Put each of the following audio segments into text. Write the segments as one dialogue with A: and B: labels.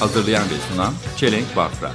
A: Hazırlayan ve sunan Çelenk Bafra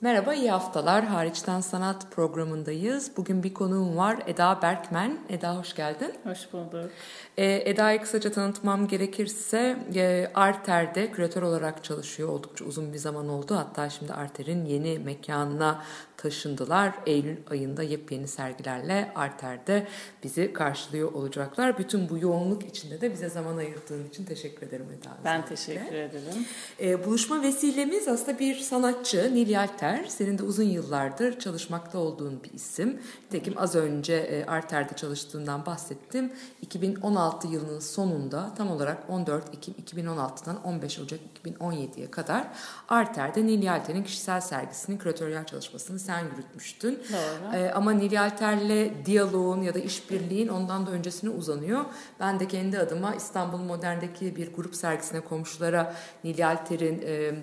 B: Merhaba, iyi haftalar. Hariçten Sanat programındayız. Bugün bir konuğum var, Eda Berkmen. Eda hoş geldin.
C: Hoş bulduk.
B: Ee, Eda'yı kısaca tanıtmam gerekirse e, Arter'de küratör olarak çalışıyor. Oldukça uzun bir zaman oldu. Hatta şimdi Arter'in yeni mekanına taşındılar. Eylül ayında yepyeni sergilerle Arter'de bizi karşılıyor olacaklar. Bütün bu yoğunluk içinde de bize zaman ayırdığın için teşekkür ederim Eda.
C: Ben
B: özellikle.
C: teşekkür ederim.
B: E, buluşma vesilemiz aslında bir sanatçı Nil Yalter. Senin de uzun yıllardır çalışmakta olduğun bir isim. Nitekim az önce e, Arter'de çalıştığından bahsettim. 2016 yılının sonunda tam olarak 14 Ekim 2016'dan 15 Ocak 2017'ye kadar Arter'de Nil Yalter'in kişisel sergisinin küratöryel çalışmasını sen yürütmüştün.
C: Doğru.
B: E, ama Nil Yalter'le diyaloğun ya da işbirliğin ondan da öncesine uzanıyor. Ben de kendi adıma İstanbul Modern'deki bir grup sergisine komşulara Nil Yalter'in e,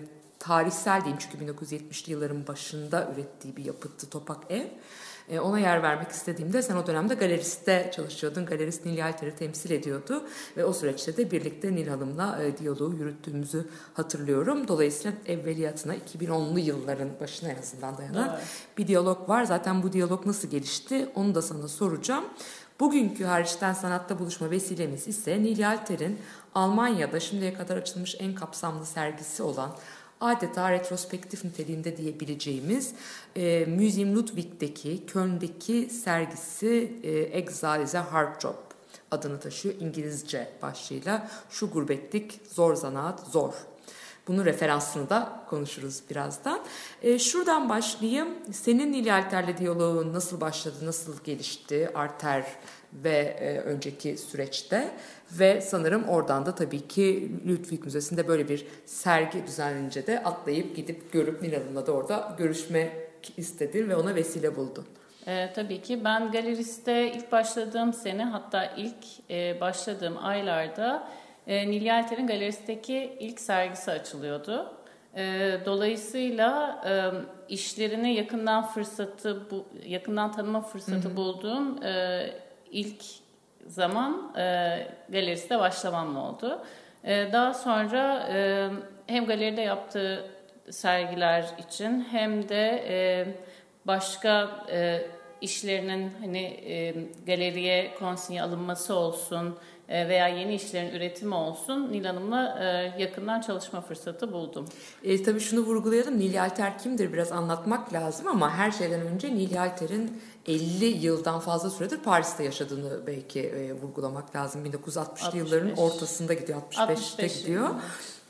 B: tarihsel diyeyim çünkü 1970'li yılların başında ürettiği bir yapıttı Topak Ev. E, ona yer vermek istediğimde sen o dönemde galeriste çalışıyordun. Galerist Nil Yalter'i temsil ediyordu. Ve o süreçte de birlikte Nil Hanım'la e, diyaloğu yürüttüğümüzü hatırlıyorum. Dolayısıyla evveliyatına 2010'lu yılların başına en azından dayanan
C: Doğru.
B: bir diyalog var. Zaten bu diyalog nasıl gelişti onu da sana soracağım. Bugünkü hariçten sanatta buluşma vesilemiz ise Nil Yalter'in Almanya'da şimdiye kadar açılmış en kapsamlı sergisi olan adeta retrospektif niteliğinde diyebileceğimiz e, Museum Ludwig'deki, Köln'deki sergisi e, Exile is a Hard Job adını taşıyor İngilizce başlığıyla. Şu gurbetlik zor zanaat zor. Bunun referansını da konuşuruz birazdan. E, şuradan başlayayım. Senin Nil Alter'le diyaloğun nasıl başladı, nasıl gelişti Arter ve e, önceki süreçte? Ve sanırım oradan da tabii ki Ludwig Müzesi'nde böyle bir sergi düzenlenince de atlayıp gidip görüp Nil Hanım'la da orada görüşmek istedin ve ona vesile buldun.
C: Ee, tabii ki ben galeriste ilk başladığım sene hatta ilk e, başladığım aylarda e, Nil Yelter'in galeristeki ilk sergisi açılıyordu. E, dolayısıyla e, işlerini yakından fırsatı bu yakından tanıma fırsatı bulduğum e, ilk zaman e, galeriste başlamam oldu. E, daha sonra e, hem galeride yaptığı sergiler için hem de e, başka e, işlerinin hani e, galeriye konsinye alınması olsun veya yeni işlerin üretimi olsun Nil Hanım'la e, yakından çalışma fırsatı buldum.
B: E, tabii şunu vurgulayalım. Nil Yalter kimdir biraz anlatmak lazım ama her şeyden önce Nil Yalter'in 50 yıldan fazla süredir Paris'te yaşadığını belki e, vurgulamak lazım. 1960'lı
C: 65.
B: yılların ortasında gidiyor, 65'te
C: 65
B: gidiyor.
C: yılında.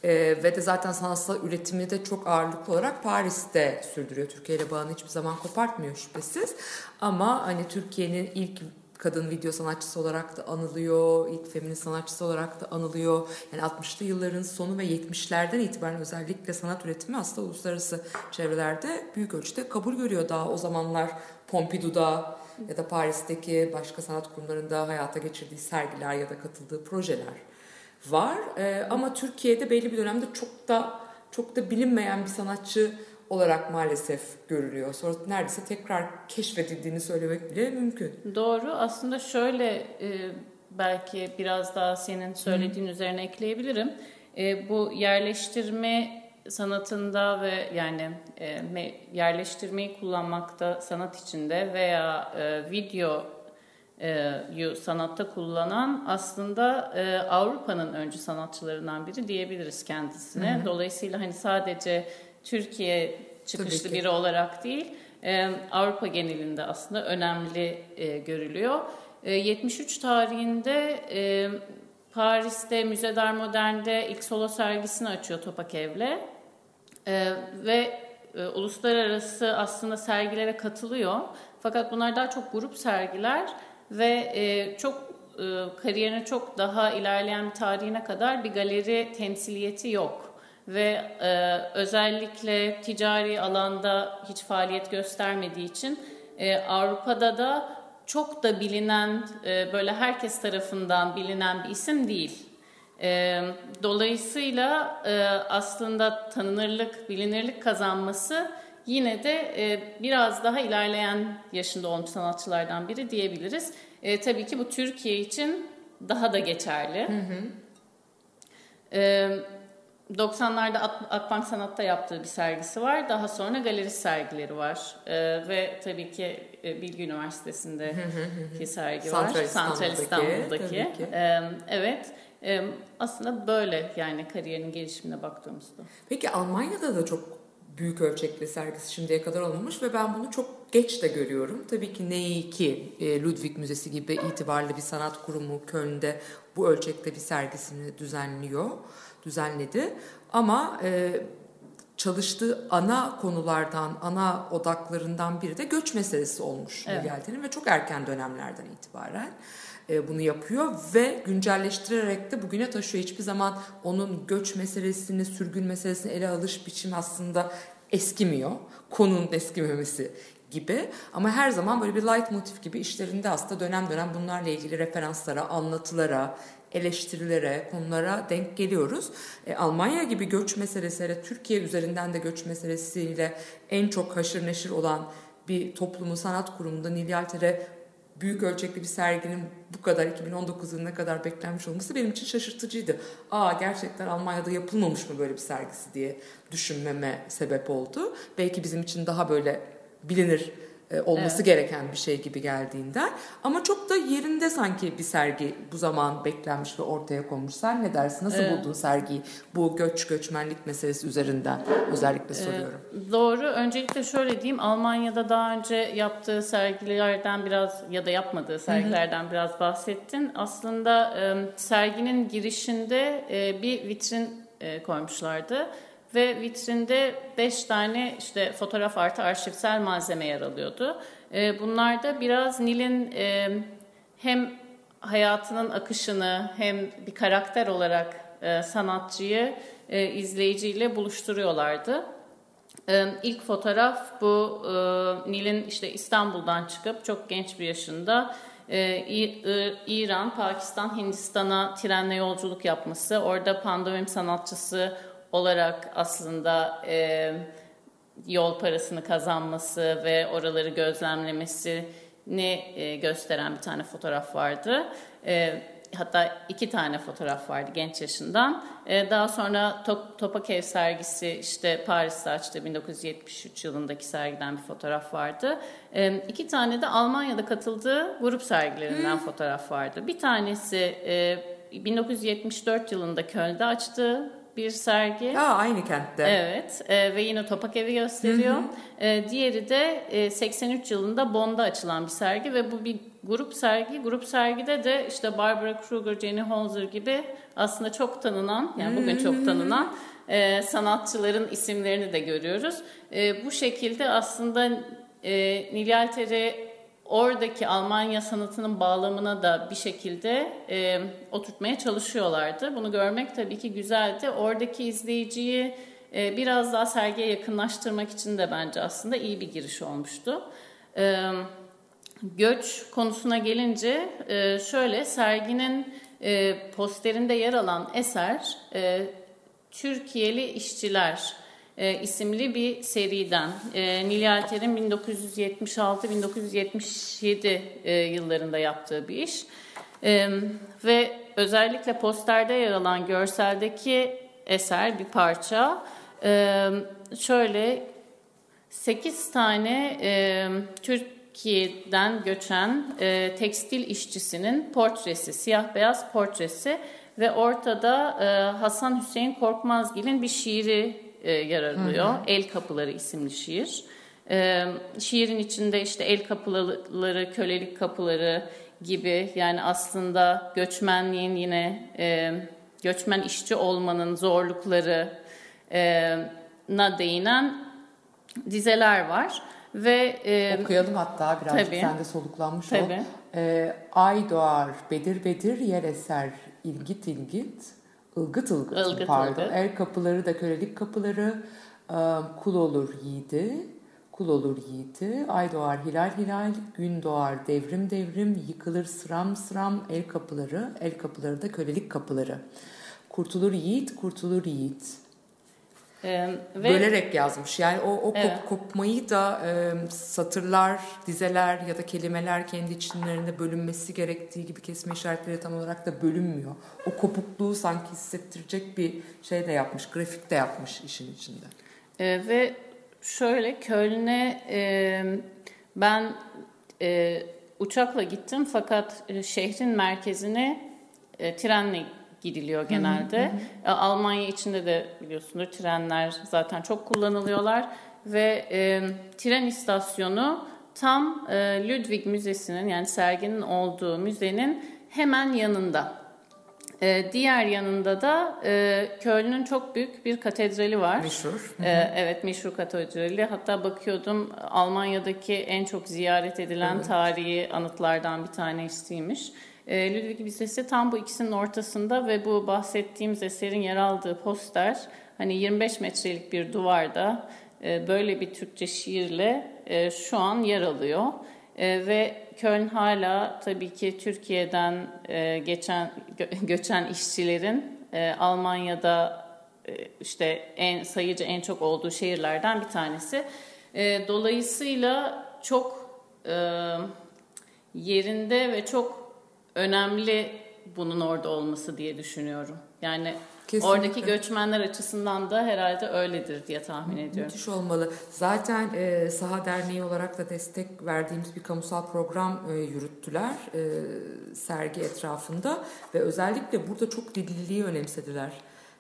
B: E, ve de zaten sanatsal üretimi de çok ağırlıklı olarak Paris'te sürdürüyor. Türkiye ile bağını hiçbir zaman kopartmıyor şüphesiz. Ama hani Türkiye'nin ilk kadın video sanatçısı olarak da anılıyor, ilk feminist sanatçısı olarak da anılıyor. Yani 60'lı yılların sonu ve 70'lerden itibaren özellikle sanat üretimi aslında uluslararası çevrelerde büyük ölçüde kabul görüyor. Daha o zamanlar Pompidou'da ya da Paris'teki başka sanat kurumlarında hayata geçirdiği sergiler ya da katıldığı projeler var. Ee, ama Türkiye'de belli bir dönemde çok da çok da bilinmeyen bir sanatçı olarak maalesef görülüyor. Sonra neredeyse tekrar keşfedildiğini söylemek bile mümkün.
C: Doğru. Aslında şöyle e, belki biraz daha senin söylediğin üzerine ekleyebilirim. E, bu yerleştirme sanatında ve yani e, me- yerleştirmeyi kullanmakta sanat içinde veya e, video e, sanatta kullanan aslında e, Avrupa'nın öncü sanatçılarından biri diyebiliriz kendisine. Dolayısıyla hani sadece Türkiye çıkışlı biri olarak değil, e, Avrupa genelinde aslında önemli e, görülüyor. E, 73 tarihinde e, Paris'te Müze d'Art Modern'de ilk solo sergisini açıyor Topak Ev'le. E, ve e, uluslararası aslında sergilere katılıyor. Fakat bunlar daha çok grup sergiler ve e, çok e, kariyerine çok daha ilerleyen bir tarihine kadar bir galeri temsiliyeti yok. Ve e, özellikle ticari alanda hiç faaliyet göstermediği için e, Avrupa'da da çok da bilinen, e, böyle herkes tarafından bilinen bir isim değil. E, dolayısıyla e, aslında tanınırlık, bilinirlik kazanması yine de e, biraz daha ilerleyen yaşında olmuş sanatçılardan biri diyebiliriz. E, tabii ki bu Türkiye için daha da geçerli. E, 90'larda Ak- Akbank Sanat'ta yaptığı bir sergisi var. Daha sonra galerist sergileri var. E, ve tabii ki e, Bilgi Üniversitesi'ndeki sergi var.
B: Santral İstanbul'daki,
C: İstanbul'daki.
B: ki.
C: E, evet. E, aslında böyle yani kariyerinin gelişimine baktığımızda.
B: Peki Almanya'da da çok büyük ölçekli sergisi şimdiye kadar olmamış ve ben bunu çok geç de görüyorum. Tabii ki NEI2, e, Ludwig Müzesi gibi itibarlı bir sanat kurumu Köln'de bu ölçekte bir sergisini düzenliyor, düzenledi. Ama e, çalıştığı ana konulardan, ana odaklarından biri de göç meselesi olmuş
C: Evet.
B: Nilüfer'in ve çok erken dönemlerden itibaren e, bunu yapıyor ve güncelleştirerek de bugüne taşıyor. Hiçbir zaman onun göç meselesini, sürgün meselesini ele alış biçimi aslında eskimiyor. Konunun eskimemesi gibi ama her zaman böyle bir light motif gibi işlerinde aslında dönem dönem bunlarla ilgili referanslara, anlatılara, eleştirilere, konulara denk geliyoruz. E, Almanya gibi göç meselesiyle, Türkiye üzerinden de göç meselesiyle en çok haşır neşir olan bir toplumun sanat kurumunda Nil Yalter'e büyük ölçekli bir serginin bu kadar 2019 yılına kadar beklenmiş olması benim için şaşırtıcıydı. Aa gerçekten Almanya'da yapılmamış mı böyle bir sergisi diye düşünmeme sebep oldu. Belki bizim için daha böyle bilinir olması
C: Evet.
B: gereken bir şey gibi geldiğinden. Ama çok da yerinde sanki bir sergi bu zaman beklenmiş ve ortaya konmuş. Sen ne dersin? Nasıl
C: Evet.
B: buldun sergiyi? Bu göç göçmenlik meselesi üzerinden özellikle soruyorum.
C: Ee, Doğru. Öncelikle şöyle diyeyim. Almanya'da daha önce yaptığı sergilerden biraz ya da yapmadığı sergilerden biraz bahsettin. Aslında e, serginin girişinde e, bir vitrin e, koymuşlardı. Ve vitrinde beş tane işte fotoğraf artı arşivsel malzeme yer alıyordu. E, bunlar da biraz Nil'in e, hem hayatının akışını hem bir karakter olarak e, sanatçıyı e, izleyiciyle buluşturuyorlardı. E, ilk fotoğraf bu e, Nil'in işte İstanbul'dan çıkıp çok genç bir yaşında e, İran, Pakistan, Hindistan'a trenle yolculuk yapması, orada pandomim sanatçısı olarak aslında e, yol parasını kazanması ve oraları gözlemlemesini e, gösteren bir tane fotoğraf vardı. E, hatta iki tane fotoğraf vardı genç yaşından. E, daha sonra Top, Topakev sergisi işte Paris'te açtı 1973 yılındaki sergiden bir fotoğraf vardı. E, iki tane de Almanya'da katıldığı grup sergilerinden fotoğraf vardı. Bir tanesi e, 1974 yılında Köln'de açtığı bir sergi.
B: Aa, aynı kentte.
C: Evet e, ve yine Topak Evi gösteriyor. E, diğeri de e, 83 yılında Bond'da açılan bir sergi ve bu bir grup sergi. Grup sergide de işte Barbara Kruger, Jenny Holzer gibi aslında çok tanınan, yani bugün çok tanınan e, sanatçıların isimlerini de görüyoruz. E, bu şekilde aslında e, Nil Alter'i oradaki Almanya sanatının bağlamına da bir şekilde e, oturtmaya çalışıyorlardı. Bunu görmek tabii ki güzeldi. Oradaki izleyiciyi e, biraz daha sergiye yakınlaştırmak için de bence aslında iyi bir giriş olmuştu. E, göç konusuna gelince e, şöyle serginin e, posterinde yer alan eser e, Türkiye'li işçiler e, isimli bir seriden. E, Nil Yalter'in 1976-1977 e, yıllarında yaptığı bir iş. E, ve özellikle posterde yer alan görseldeki eser bir parça. E, şöyle 8 tane e, Türkiye'den göçen e, tekstil işçisinin portresi, siyah beyaz portresi ve ortada e, Hasan Hüseyin Korkmazgil'in bir şiiri e, yer alıyor. El Kapıları isimli şiir. E, şiirin içinde işte el kapıları, kölelik kapıları gibi yani aslında göçmenliğin yine e, göçmen işçi olmanın zorlukları e, na değinen dizeler var. ve e,
B: Okuyalım hatta birazcık
C: Tabii.
B: sen de soluklanmış ol.
C: Tabii.
B: Ee, ay doğar, bedir bedir yer eser, ilgit ilgit, ılgıt ılgıt,
C: Ilgıt
B: pardon.
C: ılgıt.
B: El kapıları da kölelik kapıları, e, kul olur yiğidi, kul olur yiğidi, ay doğar hilal hilal, gün doğar devrim devrim, yıkılır sıram sıram el kapıları, el kapıları da kölelik kapıları. Kurtulur yiğit, kurtulur yiğit.
C: E, ve
B: Bölerek yazmış. Yani o, o kop-
C: Evet.
B: kopmayı da e, satırlar, dizeler ya da kelimeler kendi içlerinde bölünmesi gerektiği gibi kesme işaretleri tam olarak da bölünmüyor. O kopukluğu sanki hissettirecek bir şey de yapmış, grafik de yapmış işin içinde.
C: E, ve şöyle Köln'e e, ben e, uçakla gittim fakat şehrin merkezine e, trenle gidiliyor genelde. E, Almanya içinde de biliyorsunuz trenler zaten çok kullanılıyorlar ve e, tren istasyonu tam e, Ludwig Müzesi'nin yani serginin olduğu müzenin hemen yanında. E, diğer yanında da e, Köln'ün çok büyük bir katedrali var.
B: Meşhur.
C: Ee, evet meşhur katedrali. Hatta bakıyordum Almanya'daki en çok ziyaret edilen tarihi anıtlardan bir tanesiymiş. Ee, Ludwig Müzesi tam bu ikisinin ortasında ve bu bahsettiğimiz eserin yer aldığı poster hani 25 metrelik bir duvarda e, böyle bir Türkçe şiirle e, şu an yer alıyor. E, ve Köln hala tabii ki Türkiye'den geçen gö- göçen işçilerin Almanya'da işte en sayıcı en çok olduğu şehirlerden bir tanesi. Dolayısıyla çok yerinde ve çok önemli bunun orada olması diye düşünüyorum. Yani
B: Kesinlikle.
C: oradaki göçmenler açısından da herhalde öyledir diye tahmin ediyorum.
B: Müthiş olmalı. Zaten e, Saha Derneği olarak da destek verdiğimiz bir kamusal program e, yürüttüler e, sergi etrafında ve özellikle burada çok dilliliği önemsediler.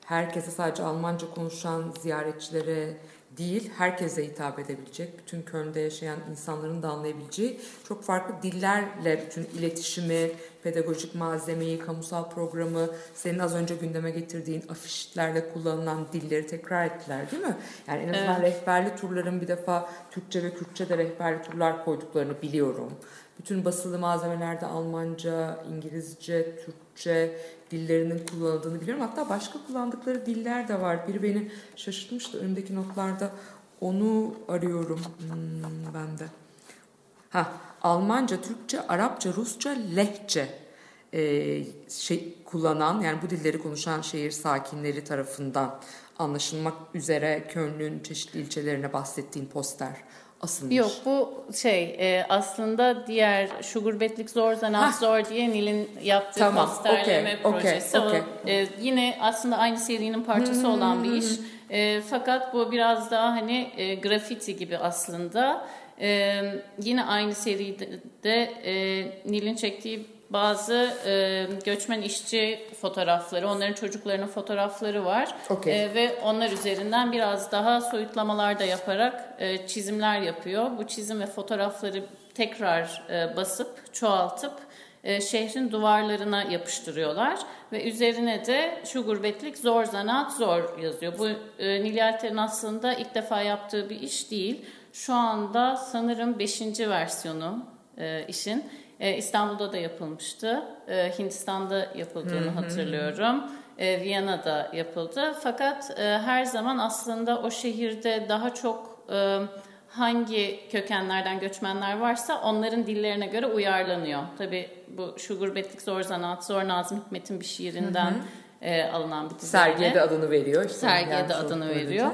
B: Herkese sadece Almanca konuşan ziyaretçilere değil, herkese hitap edebilecek, bütün Köln'de yaşayan insanların da anlayabileceği çok farklı dillerle bütün iletişimi, pedagojik malzemeyi, kamusal programı, senin az önce gündeme getirdiğin afişlerle kullanılan dilleri tekrar ettiler değil mi? Yani en azından rehberli turların bir defa Türkçe ve Kürtçe de rehberli turlar koyduklarını biliyorum. Bütün basılı malzemelerde Almanca, İngilizce, Türkçe dillerinin kullanıldığını biliyorum. Hatta başka kullandıkları diller de var. Biri beni şaşırtmıştı. Önümdeki notlarda onu arıyorum hmm, ben de. Ha, Almanca, Türkçe, Arapça, Rusça, Lehçe e, şey kullanan yani bu dilleri konuşan şehir sakinleri tarafından anlaşılmak üzere Köln'ün çeşitli ilçelerine bahsettiğin poster asılmış.
C: Yok bu şey e, aslında diğer şu gurbetlik zor zanaat zor diye Nil'in yaptığı
B: Tamam,
C: posterleme
B: okey,
C: projesi. O,
B: okey.
C: e, yine aslında aynı serinin parçası olan bir iş. E, fakat bu biraz daha hani e, grafiti gibi aslında. E, yine aynı seride e, Nil'in çektiği bazı e, göçmen işçi fotoğrafları, onların çocuklarının fotoğrafları var.
B: Okey.
C: E, ve onlar üzerinden biraz daha soyutlamalar da yaparak e, çizimler yapıyor. Bu çizim ve fotoğrafları tekrar e, basıp, çoğaltıp e, şehrin duvarlarına yapıştırıyorlar. Ve üzerine de şu gurbetlik zor zanaat zor yazıyor. Bu e, Nil Yelter'in aslında ilk defa yaptığı bir iş değil. Şu anda sanırım 5. versiyonu e, işin. E, İstanbul'da da yapılmıştı. E, Hindistan'da yapıldığını hatırlıyorum. E, Viyana'da yapıldı. Fakat e, her zaman aslında o şehirde daha çok e, hangi kökenlerden göçmenler varsa onların dillerine göre uyarlanıyor. Tabii bu şu gurbetlik zor zanaat zor Nazım Hikmet'in bir şiirinden e, alınan bir düzenle.
B: Sergiye de adını veriyor. İşte
C: Sergiye
B: yani
C: de adını veriyor.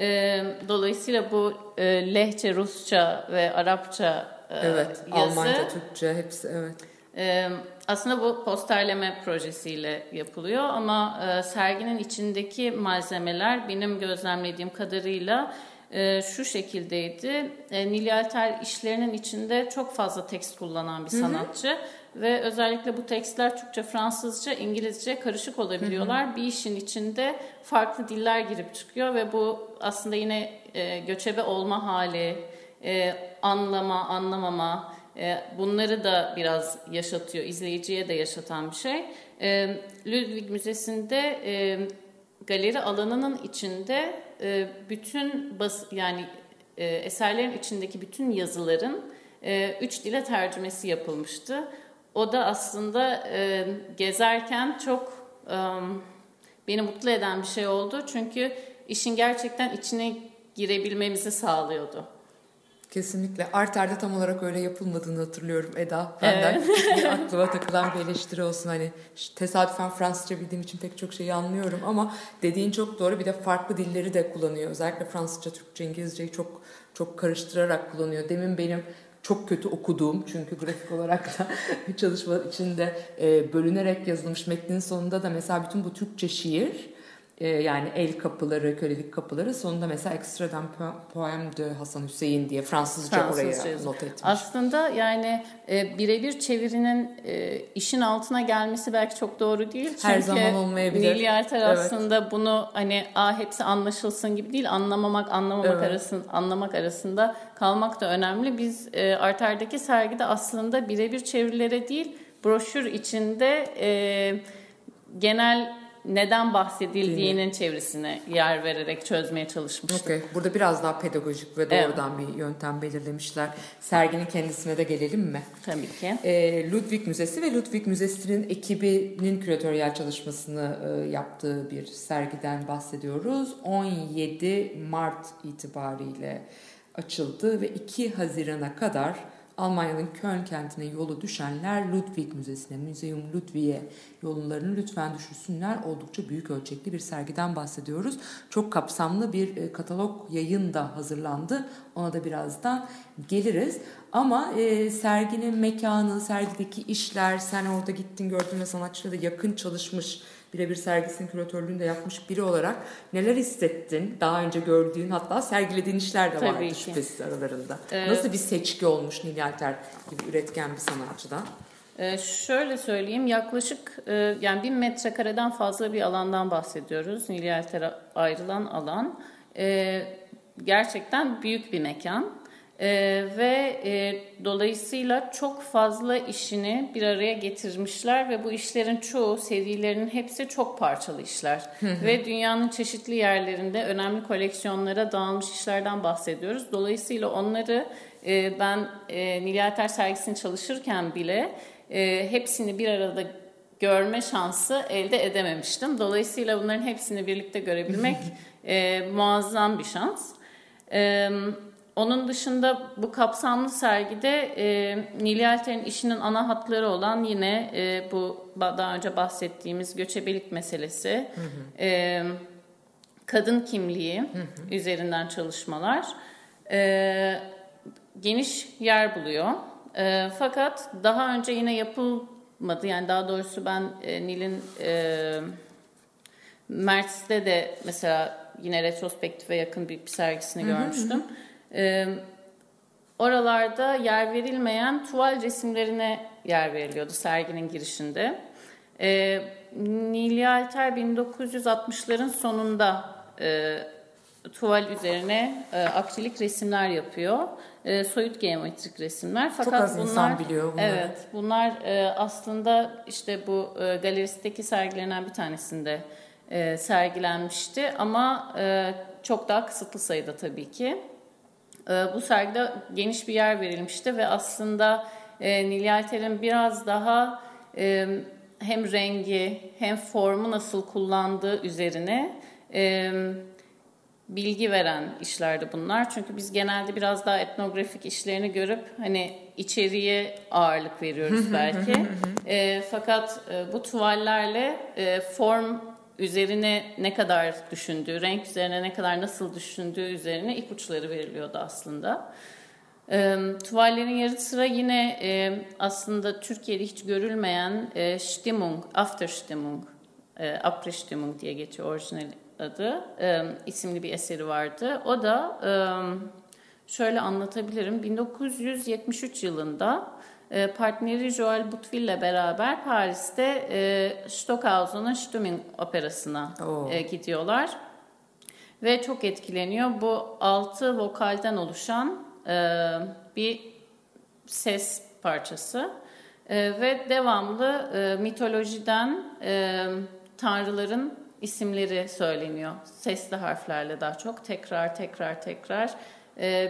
C: E, dolayısıyla bu e, Lehçe, Rusça ve Arapça
B: Evet,
C: yazı
B: Almanca, Türkçe hepsi evet.
C: ee, aslında bu posterleme projesiyle yapılıyor ama e, serginin içindeki malzemeler benim gözlemlediğim kadarıyla e, şu şekildeydi. E, Nil Yalter işlerinin içinde çok fazla tekst kullanan bir sanatçı ve özellikle bu tekstler Türkçe, Fransızca, İngilizce karışık olabiliyorlar. Bir işin içinde farklı diller girip çıkıyor ve bu aslında yine e, göçebe olma hali, e, anlama, anlamama, e, bunları da biraz yaşatıyor, izleyiciye de yaşatan bir şey. E, Ludwig Müzesi'nde e, galeri alanının içinde e, bütün bas yani e, eserlerin içindeki bütün yazıların e, üç dile tercümesi yapılmıştı. O da aslında e, gezerken çok e, beni mutlu eden bir şey oldu. Çünkü işin gerçekten içine girebilmemizi sağlıyordu.
B: Kesinlikle. Arter'de tam olarak öyle yapılmadığını hatırlıyorum Eda. Benden bir aklıma takılan bir eleştiri olsun. Hani tesadüfen Fransızca bildiğim için pek çok şeyi anlıyorum ama dediğin çok doğru. Bir de farklı dilleri de kullanıyor. Özellikle Fransızca, Türkçe, İngilizceyi çok çok karıştırarak kullanıyor. Demin benim çok kötü okuduğum çünkü grafik olarak da çalışma içinde e, bölünerek yazılmış metnin sonunda da mesela bütün bu Türkçe şiir e, yani el kapıları, kölelik kapıları sonunda mesela ekstradan po- poem de Hasan Hüseyin diye Fransızca,
C: Fransızca
B: oraya not etmiş.
C: Aslında yani e, birebir çevirinin e, işin altına gelmesi belki çok doğru değil. Çünkü
B: Her zaman olmayabilir.
C: Nil Yelter
B: Evet.
C: aslında bunu hani a hepsi anlaşılsın gibi değil anlamamak anlamamak
B: Evet.
C: arasında anlamak arasında kalmak da önemli. Biz e, Arter'deki sergide aslında birebir çevirilere değil broşür içinde e, genel neden bahsedildiğinin çevresine yer vererek çözmeye çalışmıştık.
B: Okey. Burada biraz daha pedagojik ve doğrudan bir yöntem belirlemişler. Serginin kendisine de gelelim mi?
C: Tabii ki.
B: E, Ludwig Müzesi ve Ludwig Müzesi'nin ekibinin küratöryel çalışmasını e, yaptığı bir sergiden bahsediyoruz. 17 Mart itibariyle açıldı ve 2 Haziran'a kadar Almanya'nın Köln kentine yolu düşenler Ludwig Müzesi'ne, Museum Ludwig'e yollarını lütfen düşürsünler. Oldukça büyük ölçekli bir sergiden bahsediyoruz. Çok kapsamlı bir e, katalog yayın da hazırlandı. Ona da birazdan geliriz. Ama e, serginin mekanı, sergideki işler, sen orada gittin gördün ve sanatçıyla da yakın çalışmış, birebir sergisinin küratörlüğünü de yapmış biri olarak neler hissettin? Daha önce gördüğün hatta sergilediğin işler de vardı şüphesiz aralarında.
C: Evet.
B: Nasıl bir seçki olmuş Nil Yelter gibi üretken bir sanatçıdan?
C: Ee, şöyle söyleyeyim yaklaşık e, yani bin metrekareden fazla bir alandan bahsediyoruz. Nilyalter'e ayrılan alan. Ee, gerçekten büyük bir mekan. Ee, ve e, dolayısıyla çok fazla işini bir araya getirmişler ve bu işlerin çoğu serilerinin hepsi çok parçalı işler ve dünyanın çeşitli yerlerinde önemli koleksiyonlara dağılmış işlerden bahsediyoruz. Dolayısıyla onları e, ben e, Nilyalter sergisini çalışırken bile e, hepsini bir arada görme şansı elde edememiştim. Dolayısıyla bunların hepsini birlikte görebilmek e, muazzam bir şans. E, onun dışında bu kapsamlı sergide e, Nil Yelter'in işinin ana hatları olan yine e, bu daha önce bahsettiğimiz göçebelik meselesi, e, kadın kimliği üzerinden çalışmalar e, geniş yer buluyor. E, fakat daha önce yine yapılmadı. Yani daha doğrusu ben e, Nil'in e, Mert'te de mesela yine retrospektife yakın bir, bir sergisini görmüştüm. E, oralarda yer verilmeyen tuval resimlerine yer veriliyordu serginin girişinde. E, Nil Yalter 1960'ların sonunda e, tuval üzerine e, akrilik resimler yapıyor. E, soyut geometrik resimler. Fakat
B: az
C: bunlar,
B: insan biliyor bunları.
C: Evet, bunlar e, aslında işte bu e, galeristeki sergilenen bir tanesinde e, sergilenmişti ama e, çok daha kısıtlı sayıda tabii ki. E, bu sergide geniş bir yer verilmişti ve aslında e, Nil Yalter'in biraz daha e, hem rengi hem formu nasıl kullandığı üzerine e, bilgi veren işlerdi bunlar. Çünkü biz genelde biraz daha etnografik işlerini görüp hani içeriye ağırlık veriyoruz belki. E, fakat e, bu tuvallerle e, form üzerine ne kadar düşündüğü, renk üzerine ne kadar nasıl düşündüğü üzerine ipuçları veriliyordu aslında. E, tuvallerin yanı sıra yine e, aslında Türkiye'de hiç görülmeyen e, Stimmung, Afterstimmung, e, Abristimmung diye geçiyor orijinal adı, e, isimli bir eseri vardı. O da e, şöyle anlatabilirim. 1973 yılında partneri Joel Bouteville ile beraber Paris'te e, Stockhausen'ın Stimmung operasına
B: Oo.
C: e, gidiyorlar. Ve çok etkileniyor. Bu altı vokalden oluşan e, bir ses parçası. Ve devamlı mitolojiden tanrıların isimleri söyleniyor. Sesli harflerle daha çok tekrar tekrar tekrar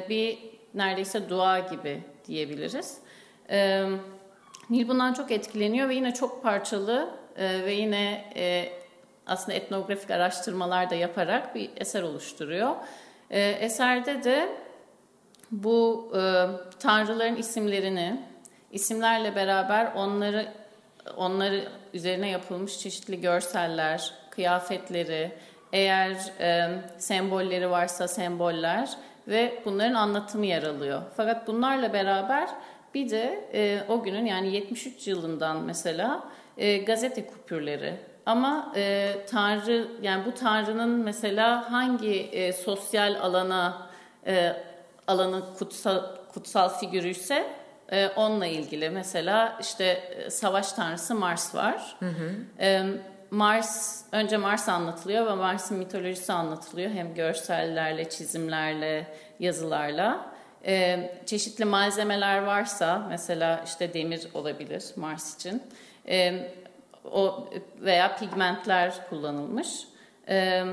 C: bir neredeyse dua gibi diyebiliriz. E, Nil bundan çok etkileniyor ve yine çok parçalı e, ve yine e, aslında etnografik araştırmalar da yaparak bir eser oluşturuyor. E, eserde de bu e, tanrıların isimlerini, isimlerle beraber onları onları üzerine yapılmış çeşitli görseller, kıyafetleri, eğer e, sembolleri varsa semboller ve bunların anlatımı yer alıyor. Fakat bunlarla beraber bir de e, o günün yani 73 yılından mesela e, gazete kupürleri. Ama e, Tanrı yani bu Tanrı'nın mesela hangi e, sosyal alana e, alanın kutsal kutsal figürü ise e, onunla ilgili mesela işte e, savaş tanrısı Mars var. E, Mars önce Mars anlatılıyor ve Mars'ın mitolojisi anlatılıyor hem görsellerle, çizimlerle, yazılarla. E, çeşitli malzemeler varsa mesela işte demir olabilir Mars için. E, o veya pigmentler kullanılmış. E,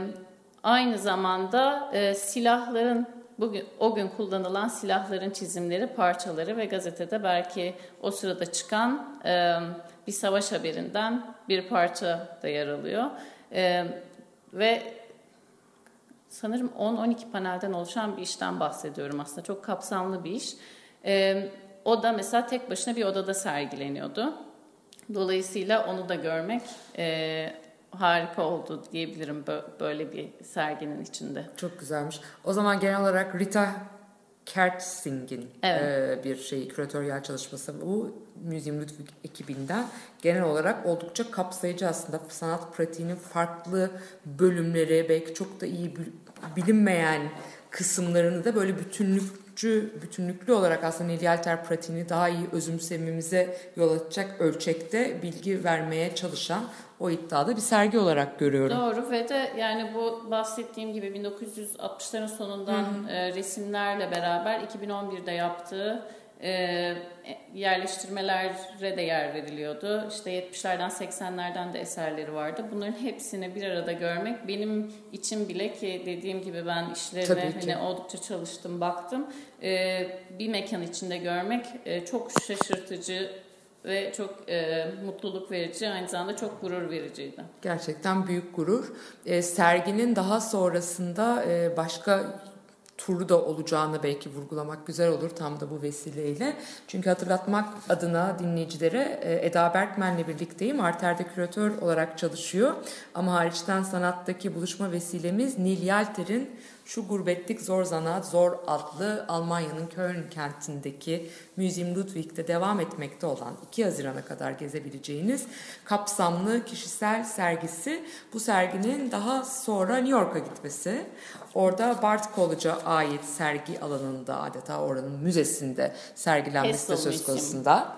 C: aynı zamanda e, silahların bugün o gün kullanılan silahların çizimleri, parçaları ve gazetede belki o sırada çıkan e, bir savaş haberinden bir parça da yer alıyor. E, ve sanırım 10-12 panelden oluşan bir işten bahsediyorum aslında. Çok kapsamlı bir iş. E, o da mesela tek başına bir odada sergileniyordu. Dolayısıyla onu da görmek e, harika oldu diyebilirim böyle bir serginin içinde.
B: Çok güzelmiş. O zaman genel olarak Rita Kertzing'in
C: Evet.
B: e, bir şey küratöryel çalışması bu Museum Ludwig ekibinden genel olarak oldukça kapsayıcı aslında sanat pratiğinin farklı bölümleri belki çok da iyi bilinmeyen kısımlarını da böyle bütünlükçü bütünlüklü olarak aslında Niliyalter pratiğini daha iyi özümsememize yol açacak ölçekte bilgi vermeye çalışan o iddiada bir sergi olarak görüyorum.
C: Doğru ve de yani bu bahsettiğim gibi 1960'ların sonundan e, resimlerle beraber 2011'de yaptığı e, yerleştirmelere de yer veriliyordu. İşte 70'lerden 80'lerden de eserleri vardı. Bunların hepsini bir arada görmek benim için bile ki dediğim gibi ben işlerine hani oldukça çalıştım, baktım. E, bir mekan içinde görmek e, çok şaşırtıcı ve çok e, mutluluk verici, aynı zamanda çok gurur vericiydi.
B: Gerçekten büyük gurur. E, serginin daha sonrasında e, başka turu da olacağını belki vurgulamak güzel olur tam da bu vesileyle. Çünkü hatırlatmak adına dinleyicilere e, Eda Berkmen'le birlikteyim. Arter'de küratör olarak çalışıyor. Ama hariçten sanattaki buluşma vesilemiz Nil Yalter'in şu Gurbetlik Zor Zanaat Zor adlı Almanya'nın Köln kentindeki Museum Ludwig'de devam etmekte olan 2 Haziran'a kadar gezebileceğiniz kapsamlı kişisel sergisi. Bu serginin daha sonra New York'a gitmesi. Orada Bard College'a ait sergi alanında adeta oranın müzesinde sergilenmesi de söz konusunda.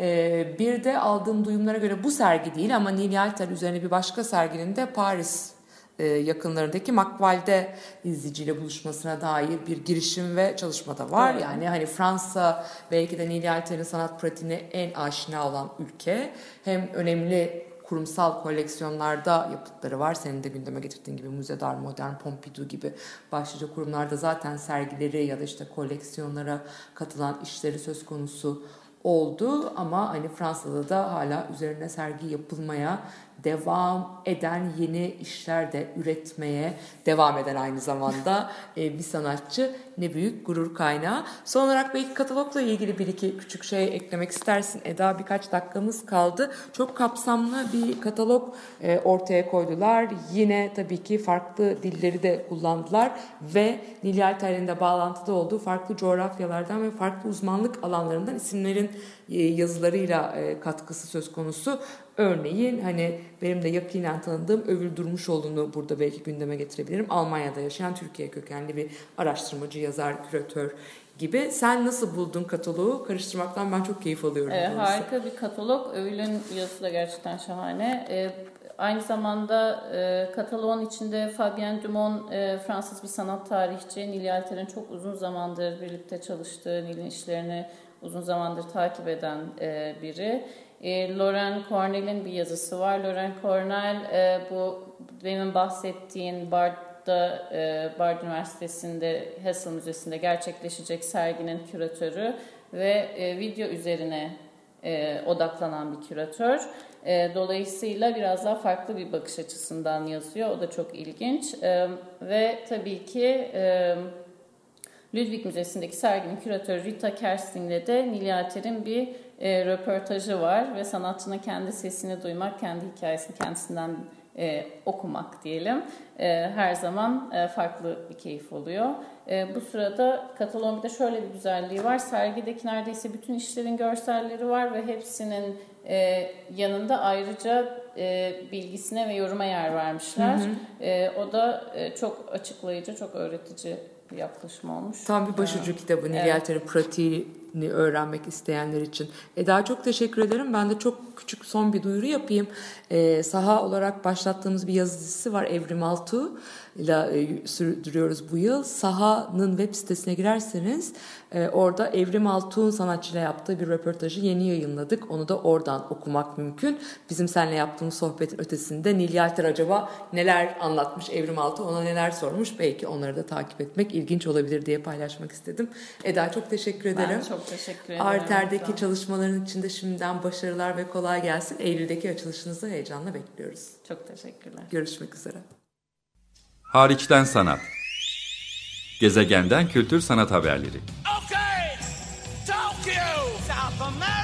B: Ee, bir de aldığım duyumlara göre bu sergi değil ama Nil Yalter üzerine bir başka serginin de Paris yakınlarındaki Makval'de izleyiciyle buluşmasına dair bir girişim ve çalışma da var.
C: Evet.
B: Yani hani Fransa belki de Nil Yalter'in sanat pratiğine en aşina olan ülke. Hem önemli kurumsal koleksiyonlarda yapıtları var. Senin de gündeme getirdiğin gibi Müze d'Art Modern, Pompidou gibi başlıca kurumlarda zaten sergileri ya da işte koleksiyonlara katılan işleri söz konusu oldu ama hani Fransa'da da hala üzerine sergi yapılmaya devam eden yeni işler de üretmeye devam eden aynı zamanda e, bir sanatçı ne büyük gurur kaynağı. Son olarak belki katalogla ilgili bir iki küçük şey eklemek istersin. Eda birkaç dakikamız kaldı. Çok kapsamlı bir katalog e, ortaya koydular. Yine tabii ki farklı dilleri de kullandılar ve Nil Yalter'in de bağlantıda olduğu farklı coğrafyalardan ve farklı uzmanlık alanlarından isimlerin e, yazılarıyla katkısı söz konusu. Örneğin hani benim de yakinen tanıdığım Övül Durmuşoğlu'nu burada belki gündeme getirebilirim. Almanya'da yaşayan Türkiye kökenli bir araştırmacı, yazar, küratör gibi. Sen nasıl buldun kataloğu? Karıştırmaktan ben çok keyif alıyorum. Doğrusu.
C: harika bir katalog. Övül'ün yazısı da gerçekten şahane. Ee, aynı zamanda e, kataloğun içinde Fabien Dumont, e, Fransız bir sanat tarihçi, Nil Yalter'in çok uzun zamandır birlikte çalıştığı, Nil'in işlerini uzun zamandır takip eden e, biri. E, Lauren Cornell'in bir yazısı var. Lauren Cornell e, bu demin bahsettiğin Bard Mart'ta e, Bard Üniversitesi'nde Hassel Müzesi'nde gerçekleşecek serginin küratörü ve e, video üzerine e, odaklanan bir küratör. E, dolayısıyla biraz daha farklı bir bakış açısından yazıyor. O da çok ilginç. E, ve tabii ki e, Ludwig Müzesi'ndeki serginin küratörü Rita Kersting'le de Nilyater'in bir e, röportajı var ve sanatçının kendi sesini duymak, kendi hikayesini kendisinden e, okumak diyelim. E, her zaman e, farklı bir keyif oluyor. E, bu sırada Katalonya'da şöyle bir güzelliği var. Sergideki neredeyse bütün işlerin görselleri var ve hepsinin e, yanında ayrıca e, bilgisine ve yoruma yer vermişler. Hı hı. E, o da e, çok açıklayıcı, çok öğretici bir yaklaşım olmuş.
B: Tam bir başucu evet. kitabı Nil evet. pratiğini öğrenmek isteyenler için. Eda çok teşekkür ederim. Ben de çok küçük son bir duyuru yapayım. Ee, saha olarak başlattığımız bir yazı dizisi var Evrim Altu ile e, sürdürüyoruz bu yıl. Saha'nın web sitesine girerseniz e, orada Evrim Altun sanatçıyla yaptığı bir röportajı yeni yayınladık. Onu da oradan okumak mümkün. Bizim seninle yaptığımız sohbetin ötesinde Nil Yalter acaba neler anlatmış Evrim Altun ona neler sormuş belki onları da takip etmek ilginç olabilir diye paylaşmak istedim. Eda çok teşekkür ederim.
C: Ben çok teşekkür ederim.
B: Arter'deki çalışmaların içinde şimdiden başarılar ve kolay gelsin. Eylül'deki açılışınızı heyecanla bekliyoruz.
C: Çok teşekkürler.
B: Görüşmek üzere.
A: Hariçten Sanat Gezegenden Kültür Sanat Haberleri
D: Okay, Tokyo, South America,